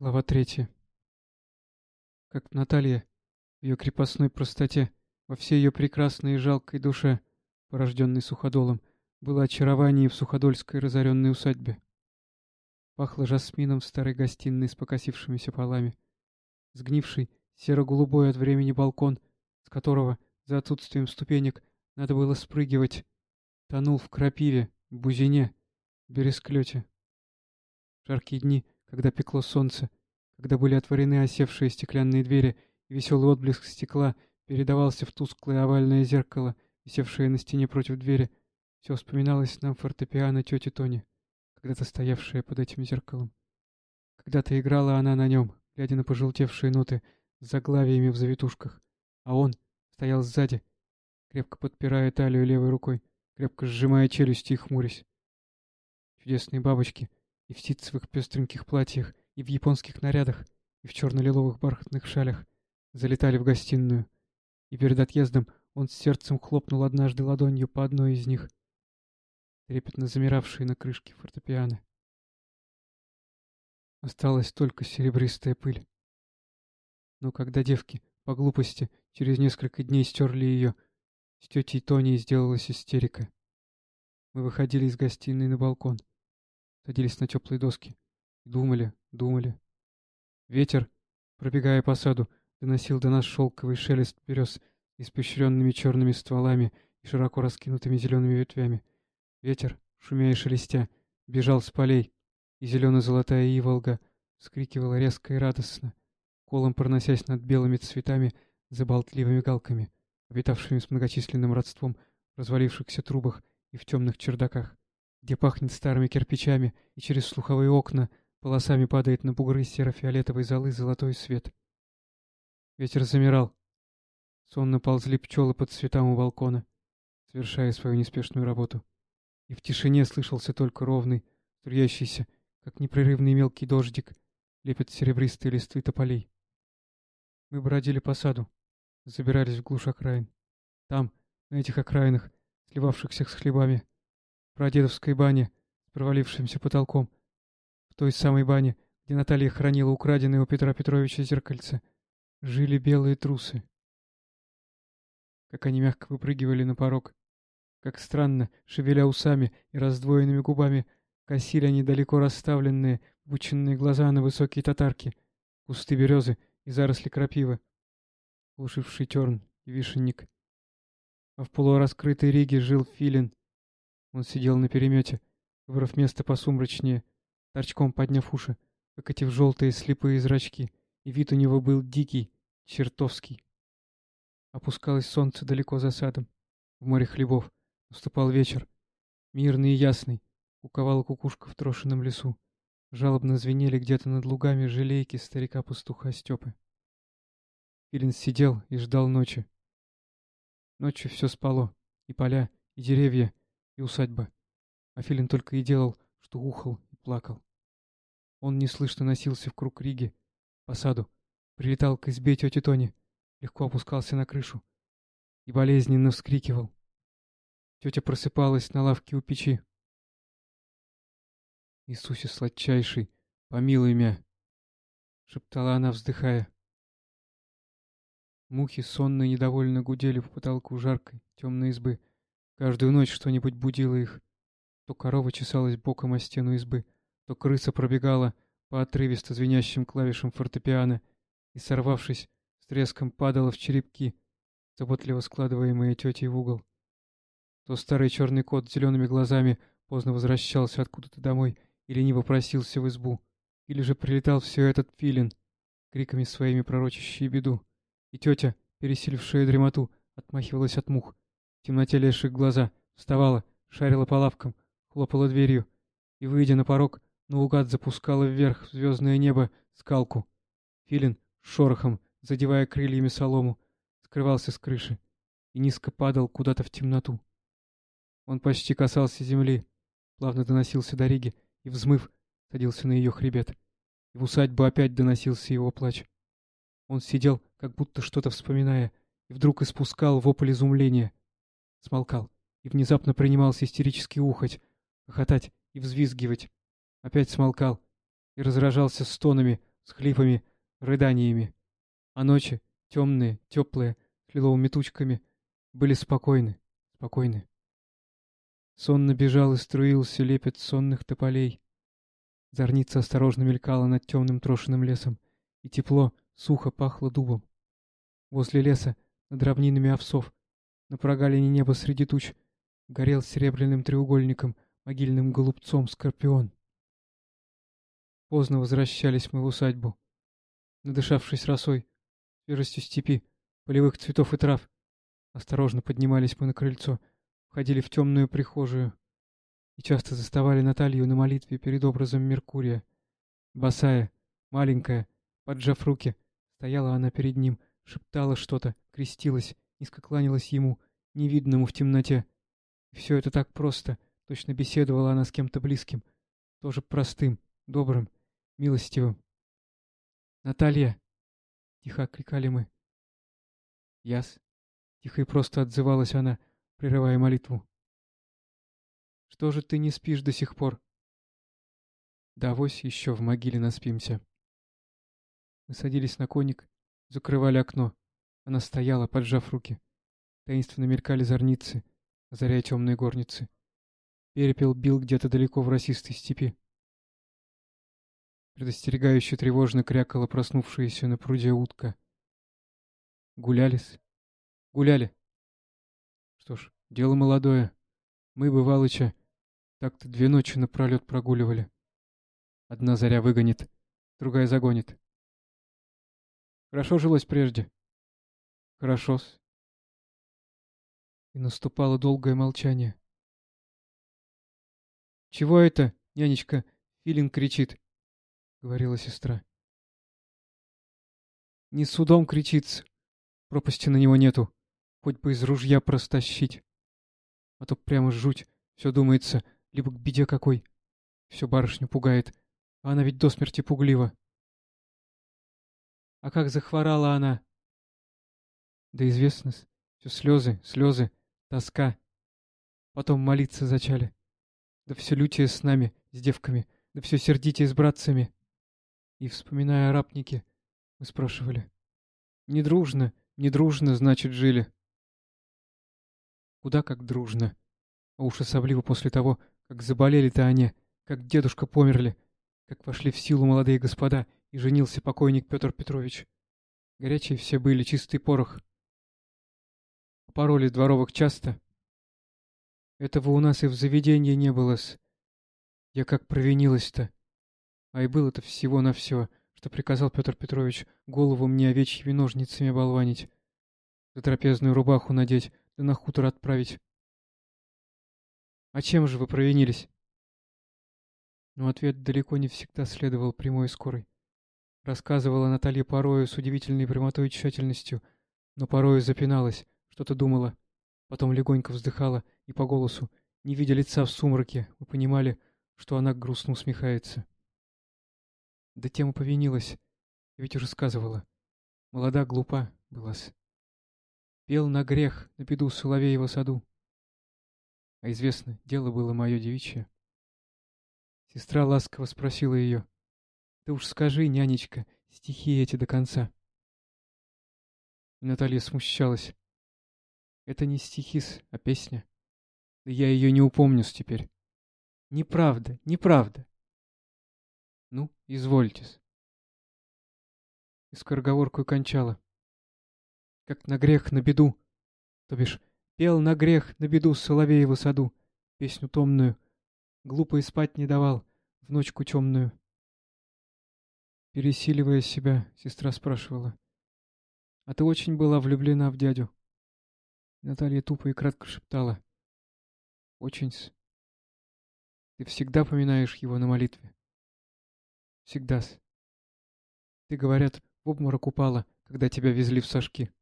Глава третья. Как Наталья, в ее крепостной простоте, во всей ее прекрасной и жалкой душе, порожденной суходолом, было очарование в суходольской разоренной усадьбе. Пахло жасмином в старой гостиной с покосившимися полами. Сгнивший, серо-голубой от времени балкон, с которого, за отсутствием ступенек, надо было спрыгивать, тонул в крапиве, бузине, бересклете. Жаркие дни — когда пекло солнце, когда были отворены осевшие стеклянные двери, и веселый отблеск стекла передавался в тусклое овальное зеркало, висевшее на стене против двери, все вспоминалось нам фортепиано тети Тони, когда-то стоявшая под этим зеркалом. Когда-то играла она на нем, глядя на пожелтевшие ноты с заглавиями в завитушках, а он стоял сзади, крепко подпирая талию левой рукой, крепко сжимая челюсти и хмурясь. Чудесные бабочки — в ситцевых пестреньких платьях, и в японских нарядах, и в черно-лиловых бархатных шалях, залетали в гостиную. И перед отъездом он с сердцем хлопнул однажды ладонью по одной из них, трепетно замиравшей на крышке фортепиано. Осталась только серебристая пыль. Но когда девки, по глупости, через несколько дней стерли ее, с тетей Тоней сделалась истерика. Мы выходили из гостиной на балкон садились на теплые доски. Думали, думали. Ветер, пробегая по саду, доносил до нас шелковый шелест берез испещренными черными стволами и широко раскинутыми зелеными ветвями. Ветер, шумя и шелестя, бежал с полей, и зелено-золотая иволга вскрикивала резко и радостно, колом проносясь над белыми цветами за болтливыми галками, обитавшими с многочисленным родством в развалившихся трубах и в темных чердаках где пахнет старыми кирпичами, и через слуховые окна полосами падает на бугры серо-фиолетовой золы золотой свет. Ветер замирал. Сонно ползли пчелы под цветам у балкона, совершая свою неспешную работу. И в тишине слышался только ровный, струящийся, как непрерывный мелкий дождик, лепят серебристые листы тополей. Мы бродили по саду, забирались в глушь окраин. Там, на этих окраинах, сливавшихся с хлебами, прадедовской бане с провалившимся потолком. В той самой бане, где Наталья хранила украденное у Петра Петровича зеркальце, жили белые трусы. Как они мягко выпрыгивали на порог. Как странно, шевеля усами и раздвоенными губами, косили они далеко расставленные, выченные глаза на высокие татарки, кусты березы и заросли крапивы, глушивший терн и вишенник. А в полураскрытой риге жил филин, он сидел на перемете, выбрав место посумрачнее, торчком подняв уши, выкатив желтые слепые зрачки, и вид у него был дикий, чертовский. Опускалось солнце далеко за садом, в море хлебов. Наступал вечер, мирный и ясный, куковала кукушка в трошенном лесу. Жалобно звенели где-то над лугами желейки старика-пастуха Степы. Филин сидел и ждал ночи. Ночью все спало, и поля, и деревья, и усадьба. А Филин только и делал, что ухал и плакал. Он неслышно носился в круг Риги, по саду, прилетал к избе тети Тони, легко опускался на крышу и болезненно вскрикивал. Тетя просыпалась на лавке у печи. «Иисусе сладчайший, помилуй меня!» — шептала она, вздыхая. Мухи сонно и недовольно гудели по потолку жаркой, темной избы — Каждую ночь что-нибудь будило их. То корова чесалась боком о стену избы, то крыса пробегала по отрывисто звенящим клавишам фортепиано и, сорвавшись, с треском падала в черепки, заботливо складываемые тетей в угол. То старый черный кот с зелеными глазами поздно возвращался откуда-то домой и лениво просился в избу, или же прилетал все этот филин, криками своими пророчащие беду, и тетя, пересилившая дремоту, отмахивалась от мух, в темноте лезших глаза, вставала, шарила по лавкам, хлопала дверью и, выйдя на порог, наугад запускала вверх в звездное небо скалку. Филин шорохом, задевая крыльями солому, скрывался с крыши и низко падал куда-то в темноту. Он почти касался земли, плавно доносился до Риги и, взмыв, садился на ее хребет. И в усадьбу опять доносился его плач. Он сидел, как будто что-то вспоминая, и вдруг испускал вопль изумления — смолкал и внезапно принимался истерически ухать, хохотать и взвизгивать. Опять смолкал и разражался стонами, с хлипами, рыданиями. А ночи, темные, теплые, с лиловыми тучками, были спокойны, спокойны. Сонно бежал и струился лепет сонных тополей. Зорница осторожно мелькала над темным трошенным лесом, и тепло, сухо пахло дубом. Возле леса, над равнинами овсов, на прогалине неба среди туч, горел серебряным треугольником, могильным голубцом скорпион. Поздно возвращались мы в усадьбу. Надышавшись росой, свежестью степи, полевых цветов и трав, осторожно поднимались мы на крыльцо — входили в темную прихожую и часто заставали Наталью на молитве перед образом Меркурия. Босая, маленькая, поджав руки, стояла она перед ним, шептала что-то, крестилась, низко кланялась ему, невидному в темноте. Все это так просто, точно беседовала она с кем-то близким, тоже простым, добрым, милостивым. «Наталья!» — тихо окликали мы. «Яс!» — тихо и просто отзывалась она — прерывая молитву. «Что же ты не спишь до сих пор?» «Да вось еще в могиле наспимся». Мы садились на коник, закрывали окно. Она стояла, поджав руки. Таинственно мелькали зорницы, озаряя темные горницы. Перепел бил где-то далеко в росистой степи. Предостерегающе тревожно крякала проснувшаяся на пруде утка. Гулялись? Гуляли. Что ж, дело молодое. Мы, бывалыча, так-то две ночи напролет прогуливали. Одна заря выгонит, другая загонит. Хорошо жилось прежде. Хорошо-с. И наступало долгое молчание. «Чего это, нянечка, Филин кричит?» — говорила сестра. «Не судом кричится. Пропасти на него нету. Хоть бы из ружья простащить. А то прямо жуть. Все думается, либо к беде какой. Все барышню пугает. А она ведь до смерти пуглива. А как захворала она? Да известно Все слезы, слезы, тоска. Потом молиться зачали. Да все лютие с нами, с девками. Да все сердитие с братцами. И, вспоминая о рапнике, мы спрашивали. Не дружно, не дружно, значит, жили. Куда как дружно. А уж особливо после того, как заболели-то они, как дедушка померли, как вошли в силу молодые господа, и женился покойник Петр Петрович. Горячие все были, чистый порох. Пароли дворовых часто. Этого у нас и в заведении не было-с. Я как провинилась-то. А и было-то всего-навсего, что приказал Петр Петрович голову мне овечьими ножницами болванить, за трапезную рубаху надеть, да на хутор отправить. А чем же вы провинились? Но ответ далеко не всегда следовал прямой и скорой. Рассказывала Наталья порою с удивительной прямотой и тщательностью, но порою запиналась, что-то думала, потом легонько вздыхала, и по голосу, не видя лица в сумраке, мы понимали, что она грустно усмехается. Да тем и повинилась, ведь уже сказывала. Молода, глупа была-с. Пел на грех на беду Соловеева саду. А известно, дело было мое девичье. Сестра ласково спросила ее. — Ты уж скажи, нянечка, стихи эти до конца. И Наталья смущалась. — Это не стихис, а песня. Да я ее не упомнюсь теперь. — Неправда, неправда. — Ну, извольтесь. И скороговорку кончала как на грех, на беду. То бишь, пел на грех, на беду Соловееву саду, песню томную, глупо и спать не давал, в ночку темную. Пересиливая себя, сестра спрашивала. — А ты очень была влюблена в дядю? Наталья тупо и кратко шептала. — Очень-с. Ты всегда поминаешь его на молитве? — Всегда-с. Ты, говорят, в обморок упала, когда тебя везли в сашки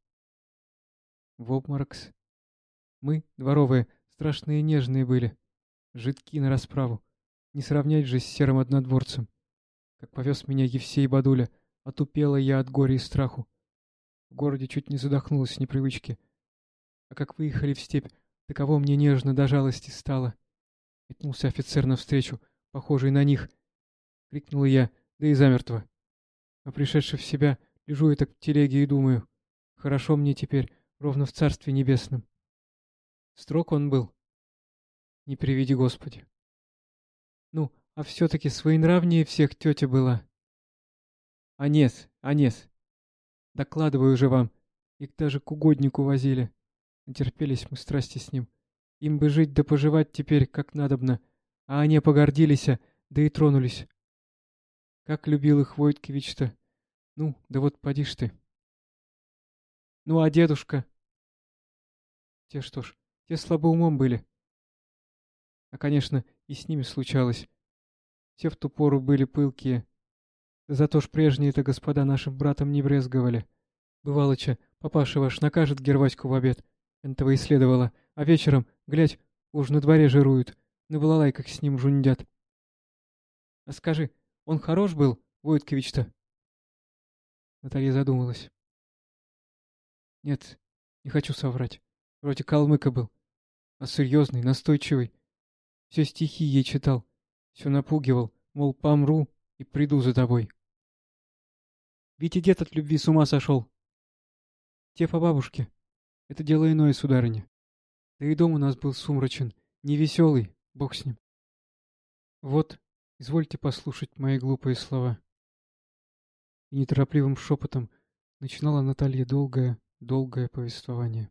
в обморокс. Мы, дворовые, страшные нежные были, жидки на расправу. Не сравнять же с серым однодворцем. Как повез меня Евсей Бадуля, отупела я от горя и страху. В городе чуть не задохнулась с непривычки. А как выехали в степь, таково мне нежно до жалости стало. Метнулся офицер навстречу, похожий на них. Крикнула я, да и замертво. А пришедший в себя, лежу я так в телеге и думаю, хорошо мне теперь, ровно в Царстве Небесном. Строг он был. Не приведи Господи. Ну, а все-таки своенравнее всех тетя была. Анес, Анес. Докладываю же вам, их даже к угоднику возили. Натерпелись мы страсти с ним. Им бы жить да поживать теперь, как надобно. А они погордились, да и тронулись. Как любил их Войткевич-то. Ну, да вот поди ж ты. Ну, а дедушка? Те что ж, те слабоумом были. А, конечно, и с ними случалось. Все в ту пору были пылкие. Зато ж прежние-то господа нашим братом не брезговали. Бывалыча, папаша ваш накажет Герваську в обед. Этого и следовало. А вечером, глядь, уж на дворе жируют. На балалайках с ним жундят. А скажи, он хорош был, Войткович-то? Наталья задумалась. Нет, не хочу соврать. Вроде калмыка был. А серьезный, настойчивый. Все стихи ей читал. Все напугивал, мол, помру и приду за тобой. Ведь и дед от любви с ума сошел. Те по бабушке. Это дело иное, сударыня. Да и дом у нас был сумрачен, невеселый, бог с ним. Вот, извольте послушать мои глупые слова. И неторопливым шепотом начинала Наталья долгое, долгое повествование.